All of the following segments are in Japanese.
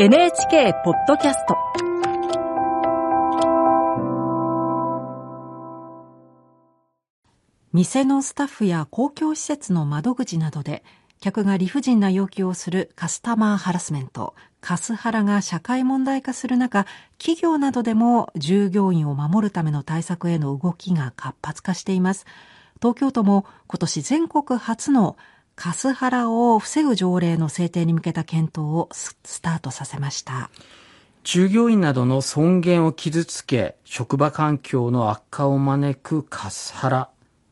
NHK ポッドキャスト店のスタッフや公共施設の窓口などで客が理不尽な要求をするカスタマーハラスメント、カスハラが社会問題化する中、企業などでも従業員を守るための対策への動きが活発化しています。東京都も今年全国初のカスハラを防ぐ条例の制定に向けた検討をスタートさせました。従業員などの尊厳を傷つけ、職場環境の悪化を招くカスハラ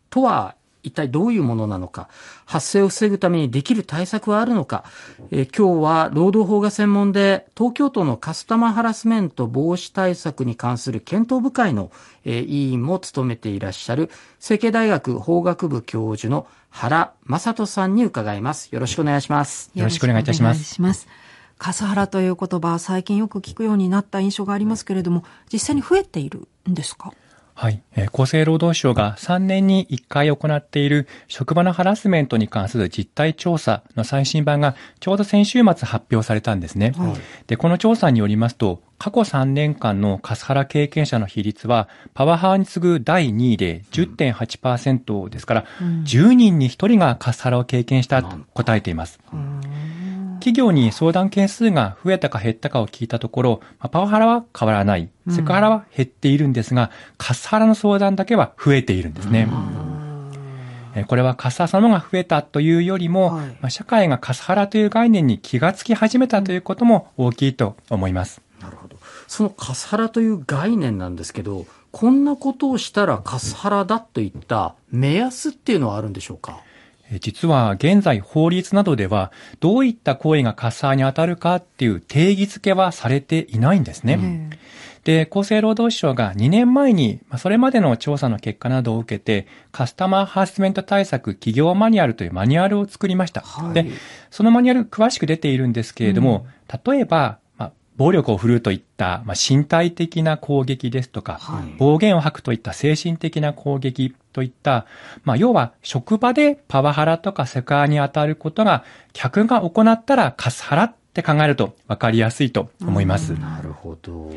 とは一体どういうものなのか、発生を防ぐためにできる対策はあるのか、えー、今日は労働法が専門で東京都のカスタマーハラスメント防止対策に関する検討部会の、えー、委員も務めていらっしゃる成蹊大学法学部教授の原正人さんに伺います。よろしくお願いします。よろしくお願いいたします。ますカスハラという言葉、最近よく聞くようになった印象がありますけれども、実際に増えているんですか？はい。厚生労働省が3年に1回行っている職場のハラスメントに関する実態調査の最新版がちょうど先週末発表されたんですね。はい、で、この調査によりますと、過去3年間のカスハラ経験者の比率は、パワハラに次ぐ第2位で10.8%ですから、うん、10人に1人がカスハラを経験したと答えています。うん企業に相談件数が増えたか減ったかを聞いたところ、パワハラは変わらない、セクハラは減っているんですが、カスハラの相談だけは増えているんですね。これはカスハラのが増えたというよりも、はい、社会がカスハラという概念に気がつき始めたということも大きいと思います。なるほど。そのカスハラという概念なんですけど、こんなことをしたらカスハラだといった目安っていうのはあるんでしょうか？実は現在法律などではどういった行為がカスハラに当たるかっていう定義付けはされていないんですね。うん、で、厚生労働省が2年前にそれまでの調査の結果などを受けてカスタマーハラスメント対策企業マニュアルというマニュアルを作りました。はい、で、そのマニュアル詳しく出ているんですけれども、うん、例えば暴力を振るうといった、まあ、身体的な攻撃ですとか、はい、暴言を吐くといった精神的な攻撃といった、まあ、要は職場でパワハラとかセクハラに当たることが客が行ったらカスハラって考えると分かりやすいと思います。なるほど。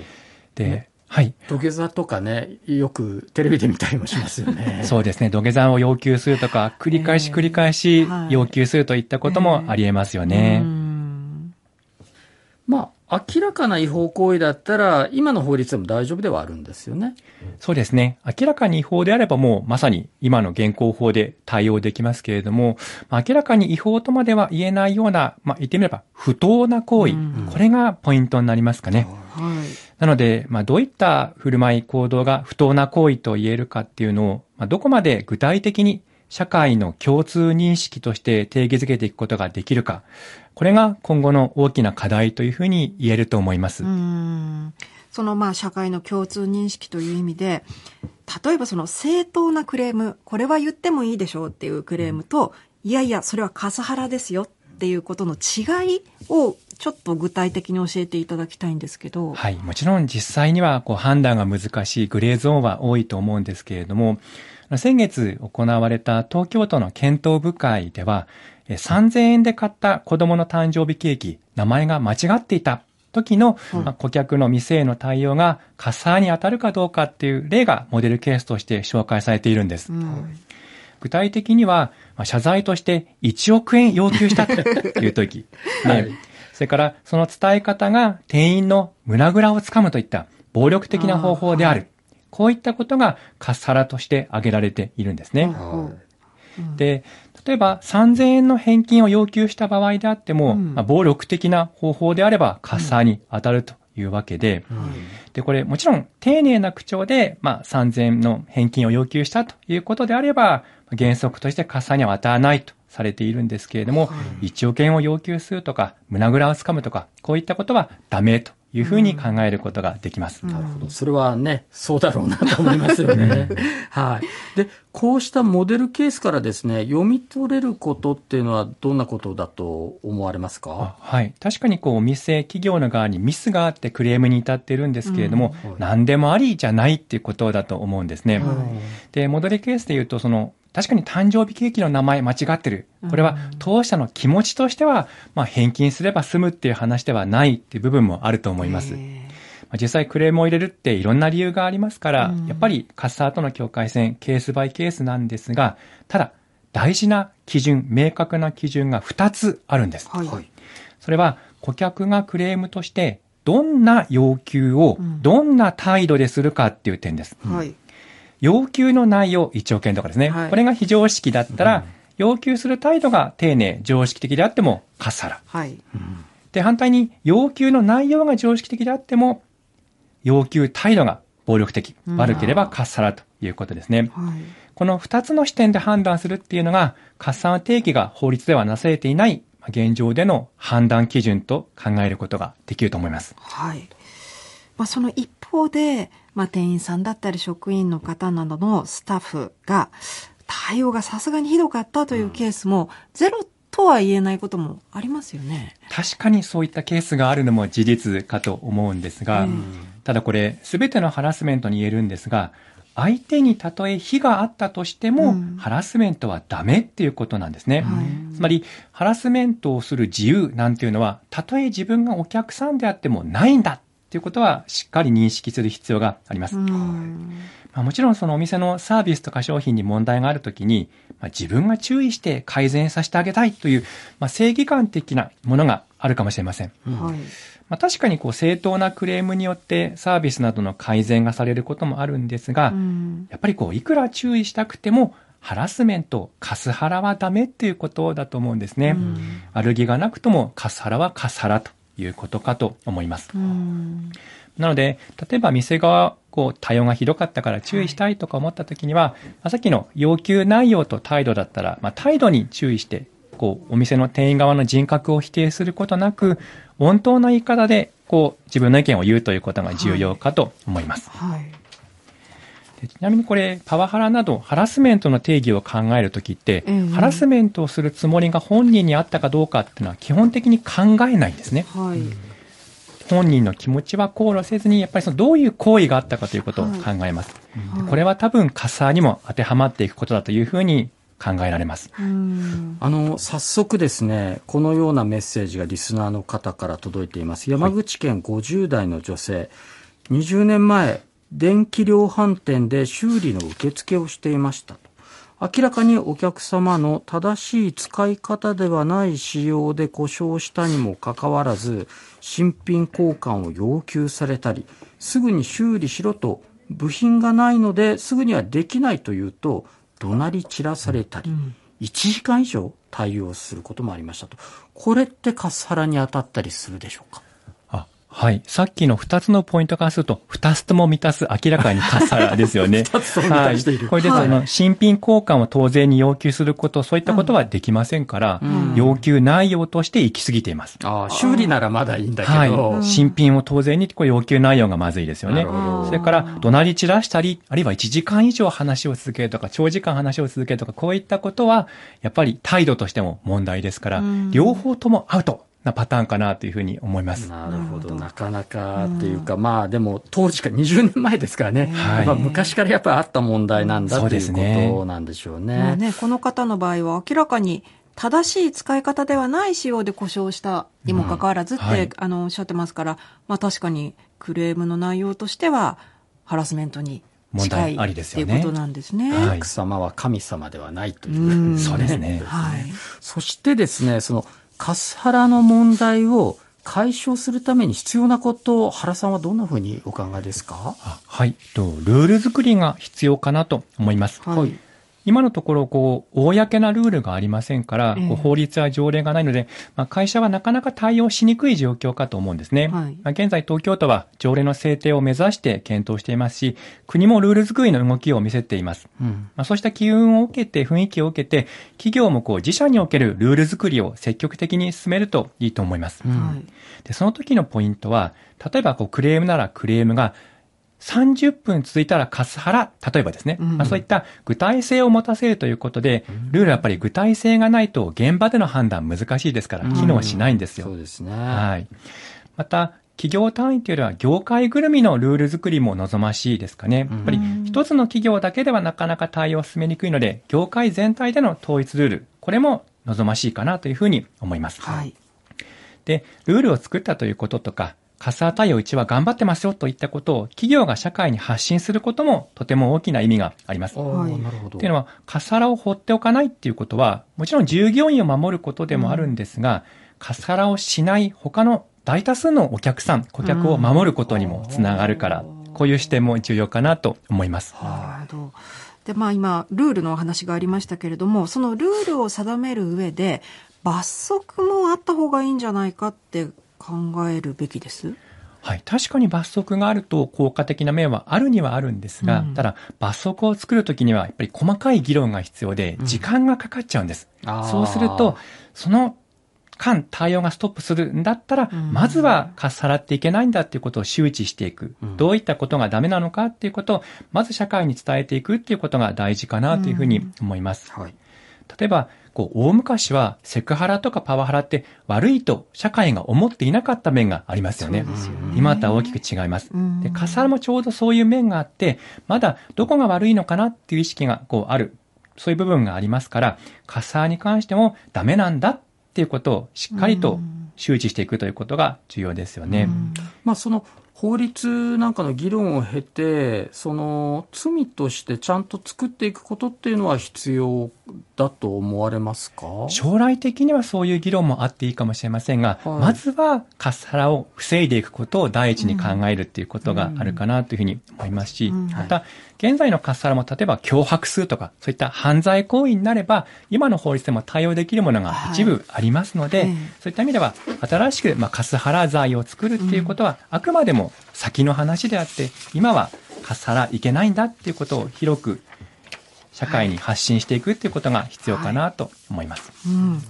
で、ねはい。土下座とかね、よくテレビで見たりもしますよね。そうですね。土下座を要求するとか、繰り返し繰り返し要求するといったこともあり得ますよね。えーまあ、明らかな違法行為だったら、今の法律でも大丈夫ではあるんですよね。そうですね。明らかに違法であればもうまさに今の現行法で対応できますけれども、明らかに違法とまでは言えないような、まあ、言ってみれば不当な行為、うん、これがポイントになりますかね。はい、なので、まあ、どういった振る舞い行動が不当な行為と言えるかっていうのを、まあ、どこまで具体的に社会の共通認識として定義づけていくことができるか、これが今後の大きな課題というふうに言えると思います。そのまあ社会の共通認識という意味で、例えばその正当なクレーム、これは言ってもいいでしょうっていうクレームと、いやいや、それはカスハラですよっていうことの違いをちょっと具体的に教えていただきたいんですけど。はい。もちろん実際にはこう判断が難しいグレーゾーンは多いと思うんですけれども、先月行われた東京都の検討部会では、3000円で買った子供の誕生日ケーキ、名前が間違っていた時の、まあ、顧客の店への対応がカッサーに当たるかどうかっていう例がモデルケースとして紹介されているんです。うん、具体的には、まあ、謝罪として1億円要求したという時、ね、はい、それからその伝え方が店員の胸ぐらをつかむといった暴力的な方法である。こういったことがカスハラとして挙げられているんですね。で、例えば3000円の返金を要求した場合であっても、うん、まあ、暴力的な方法であればカスハラに当たるというわけで、うん、で、これもちろん丁寧な口調で、まあ、3000円の返金を要求したということであれば、原則としてカスハラには当たらないとされているんですけれども、はい、1億円を要求するとか、胸ぐらをつかむとか、こういったことはダメというふうに考えることができます。なるほど。それはね、そうだろうなと思いますよね。はい。で、こうしたモデルケースからですね、読み取れることっていうのはどんなことだと思われますか？はい。確かにこう、お店、企業の側にミスがあってクレームに至っているんですけれども、うんはい、何でもありじゃないっていうことだと思うんですね。はい、で、モデルケースで言うと、その、確かに誕生日ケーキの名前間違ってる。これは当社の気持ちとしては、まあ、返金すれば済むっていう話ではないっていう部分もあると思います。実際クレームを入れるっていろんな理由がありますから、うん、やっぱりカッサーとの境界線、ケースバイケースなんですが、ただ、大事な基準、明確な基準が2つあるんです。はい、それは、顧客がクレームとして、どんな要求を、どんな態度でするかっていう点です。はい、要求の内容、1億円とかですね。はい、これが非常識だったら、うん、要求する態度が丁寧、常識的であってもカッサラ。はい、で、反対に、要求の内容が常識的であっても、要求態度が暴力的、悪ければカッサラということですね。はい、この2つの視点で判断するっていうのが、カッサラ定義が法律ではなされていない現状での判断基準と考えることができると思います。はい。まあ、その一方で、まあ、店員さんだったり職員の方などのスタッフが、対応がさすがにひどかったというケースも、ゼロとは言えないこともありますよね。確かにそういったケースがあるのも事実かと思うんですが、ただこれ、すべてのハラスメントに言えるんですが、相手にたとえ非があったとしても、うん、ハラスメントはダメっていうことなんですね。はい、つまり、ハラスメントをする自由なんていうのは、たとえ自分がお客さんであってもないんだっていうことは、しっかり認識する必要があります。うん、まあ、もちろんそのお店のサービスとか商品に問題があるときに、まあ、自分が注意して改善させてあげたいという、まあ、正義感的なものがあるかもしれません。はいまあ、確かにこう正当なクレームによってサービスなどの改善がされることもあるんですが、うん、やっぱりこういくら注意したくてもハラスメント、カスハラはダメっていうことだと思うんですね。うん、悪気がなくともカスハラはカスハラということかと思います。うん、なので、例えば店側、こう、対応がひどかったから注意したいとか思った時には、はい、まあ、さっきの要求内容と態度だったら、まあ、態度に注意して、こう、お店の店員側の人格を否定することなく、本当の言い方で、こう、自分の意見を言うということが重要かと思います。はい、はいちなみにこれ、パワハラなどハラスメントの定義を考えるときって、うんうん、ハラスメントをするつもりが本人にあったかどうかっていうのは基本的に考えないんですね。はい、本人の気持ちは考慮せずに、やっぱりそのどういう行為があったかということを考えます。はい、これは多分、カサーにも当てはまっていくことだというふうに考えられます。あの、早速ですね、このようなメッセージがリスナーの方から届いています。山口県50代の女性、はい、20年前、電気量販店で修理の受付をしていました明らかにお客様の正しい使い方ではない仕様で故障したにもかかわらず、新品交換を要求されたり、すぐに修理しろと部品がないのですぐにはできないというと、怒鳴り散らされたり、1時間以上対応することもありましたと。これってカスハラに当たったりするでしょうか？はい。さっきの二つのポイントからすると、二つとも満たす明らかにカサラですよね。二つとも満たしている。はい、これでその、新品交換を当然に要求すること、そういったことはできませんから、うん、要求内容として行き過ぎています。ああ、修理ならまだいいんだけど。はい。新品を当然にこう要求内容がまずいですよね。それから、怒鳴り散らしたり、あるいは1時間以上話を続けるとか、長時間話を続けるとか、こういったことは、やっぱり態度としても問題ですから、両方ともアウト。なパターンかなというふうに思います。なるほど。なかなかっていうか、まあでも当時か20年前ですからね。はい、まあ昔からやっぱりあった問題なんだということなんでしょうね。まあね、この方の場合は明らかに正しい使い方ではない仕様で故障したにもかかわらずって、うんはい、あの、おっしゃってますから、まあ確かにクレームの内容としてはハラスメントに近いありですよね。ということなんですね。はい、様は神様ではないという。うそうですね。はい。そしてですね、そのカスハラの問題を解消するために必要なことを原さんはどんなふうにお考えですか？はい、とルール作りが必要かなと思います。はい。今のところ、こう、公なルールがありませんから、こう法律や条例がないので、まあ、会社はなかなか対応しにくい状況かと思うんですね。はい、まあ、現在、東京都は条例の制定を目指して検討していますし、国もルール作りの動きを見せています。うん、まあ、そうした機運を受けて、雰囲気を受けて、企業もこう、自社におけるルール作りを積極的に進めるといいと思います。うん、でその時のポイントは、例えばこう、クレームならクレームが、30分続いたらカスハラ、例えばですね、うん、まあ、そういった具体性を持たせるということで、ルールはやっぱり具体性がないと現場での判断難しいですから、機能しないんですよ。そうですね。はい。また、企業単位というよりは業界ぐるみのルール作りも望ましいですかね。やっぱり一つの企業だけではなかなか対応を進めにくいので、業界全体での統一ルール、これも望ましいかなというふうに思います。はい。で、ルールを作ったということとか、カス対応うちは頑張ってますよといったことを企業が社会に発信することもとても大きな意味があります。はい、なるほど。っていうのは、カスハラを放っておかないっていうことは、もちろん従業員を守ることでもあるんですが、うん、カスハラをしない他の大多数のお客さん、顧客を守ることにもつながるから、うん、こういう視点も重要かなと思います。なるほど。で、まあ今、ルールのお話がありましたけれども、そのルールを定める上で、罰則もあった方がいいんじゃないかって考えるべきです？はい。確かに罰則があると効果的な面はあるにはあるんですが、うん、ただ罰則を作るときにはやっぱり細かい議論が必要で、時間がかかっちゃうんです。うん、そうすると、その間対応がストップするんだったら、うん、まずはかっさらっていけないんだっていうことを周知していく。どういったことがダメなのかっていうことを、まず社会に伝えていくっていうことが大事かなというふうに思います。はい、例えば、こう、大昔はセクハラとかパワハラって悪いと社会が思っていなかった面がありますよね。よね今とは大きく違います。で、カサラもちょうどそういう面があって、まだどこが悪いのかなっていう意識がこうある。そういう部分がありますから、カサーに関してもダメなんだっていうことをしっかりと周知していくということが重要ですよね。まあその法律なんかの議論を経て、その罪としてちゃんと作っていくことっていうのは必要だと思われますか？将来的にはそういう議論もあっていいかもしれませんが、はい、まずはカスハラを防いでいくことを第一に考えるっていうことがあるかなというふうに思いますし、うん。うん、また、現在のカスハラも例えば脅迫するとか、そういった犯罪行為になれば、今の法律でも対応できるものが一部ありますので、はい、そういった意味では、新しく、まあ、カスハラ罪を作るっていうことは、あくまでも先の話であって、今はカスハラいけないんだっていうことを広く社会に発信していくっていうことが必要かなと思います。はい、うん、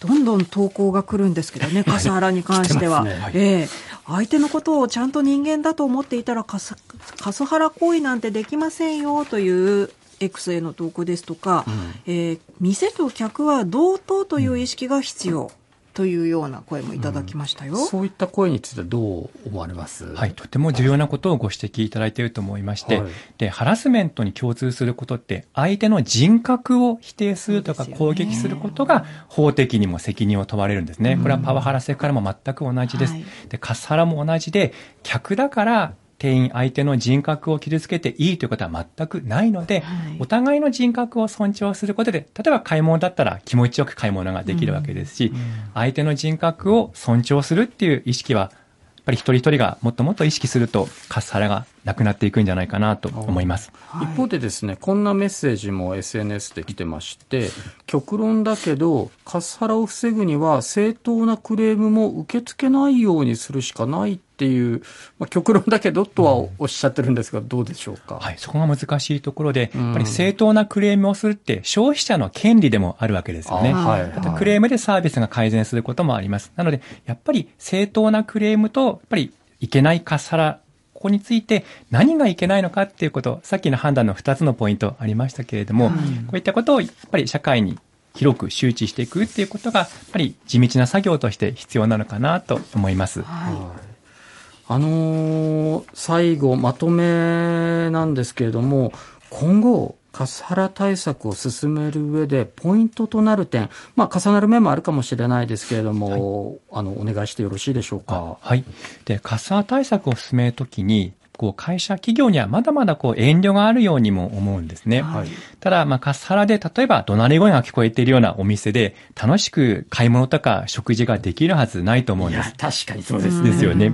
どんどん投稿が来るんですけどね、カスハラに関しては。ねはい、えー、相手のことをちゃんと人間だと思っていたらカスカスハラ行為なんてできませんよという X への投稿ですとか、うん、えー、店と客は同等という意識が必要。うんというような声もいただきましたよ、うん、そういった声についてどう思われます？はい、とても重要なことをご指摘いただいていると思いまして、はい、で、ハラスメントに共通することって、相手の人格を否定するとか攻撃することが法的にも責任を問われるんですね。これはパワハラセクハラも全く同じです。はい、で、カスハラも同じで、客だから店員相手の人格を傷つけていいということは全くないので、はい、お互いの人格を尊重することで、例えば買い物だったら気持ちよく買い物ができるわけですし、うん。うん、相手の人格を尊重するっていう意識はっぱり一人一人がもっともっと意識すると、カスハラがなくなっていくんじゃないかなと思います。一方でですね、こんなメッセージも SNS で来てまして、極論だけど、カスハラを防ぐには正当なクレームも受け付けないようにするしかないっていう、まあ、極論だけどとはおっしゃってるんですが、どうでしょうか？はい、そこが難しいところで、やっぱり正当なクレームをするって消費者の権利でもあるわけですよね。はい、クレームでサービスが改善することもあります。なので、やっぱり正当なクレームと、やっぱりいけないカスハラここについて何がいけないのかっていうこと、さっきの判断の2つのポイントありましたけれども、はい、こういったことをやっぱり社会に広く周知していくっていうことが、やっぱり地道な作業として必要なのかなと思います。はいあのー、最後、まとめなんですけれども、今後、カスハラ対策を進める上で、ポイントとなる点、まあ、重なる面もあるかもしれないですけれども、はい、あの、お願いしてよろしいでしょうか？はい。で、カスハラ対策を進めるときに、こう会社、企業にはまだまだこう遠慮があるようにも思うんですね。はい、ただ、まあ、カスハラで例えば怒鳴り声が聞こえているようなお店で楽しく買い物とか食事ができるはずないと思うんです。確かにそうです。ですよね。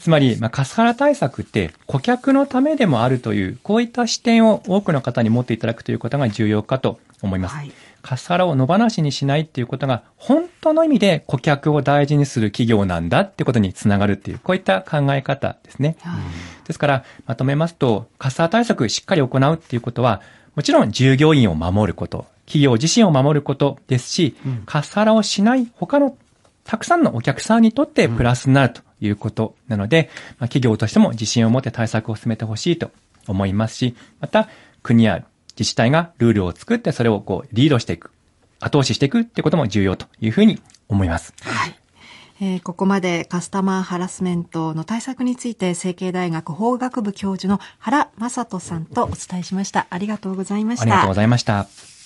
つまり、まあ、カスハラ対策って顧客のためでもあるという、こういった視点を多くの方に持っていただくということが重要かと思います。はい、カスハラを野放しにしないっていうことが、本当の意味で顧客を大事にする企業なんだってことにつながるっていう、こういった考え方ですね。はい、ですから、まとめますと、カスハラ対策しっかり行うっていうことは、もちろん従業員を守ること、企業自身を守ることですし、うん、カスハラをしない他のたくさんのお客さんにとってプラスになるということなので、まあ、企業としても自信を持って対策を進めてほしいと思いますし、また国や自治体がルールを作ってそれをこうリードしていく、後押ししていくってことも重要というふうに思います。はい。えー、ここまでカスタマーハラスメントの対策について、成蹊大学法学部教授の原正人さんとお伝えしました。ありがとうございました。ありがとうございました。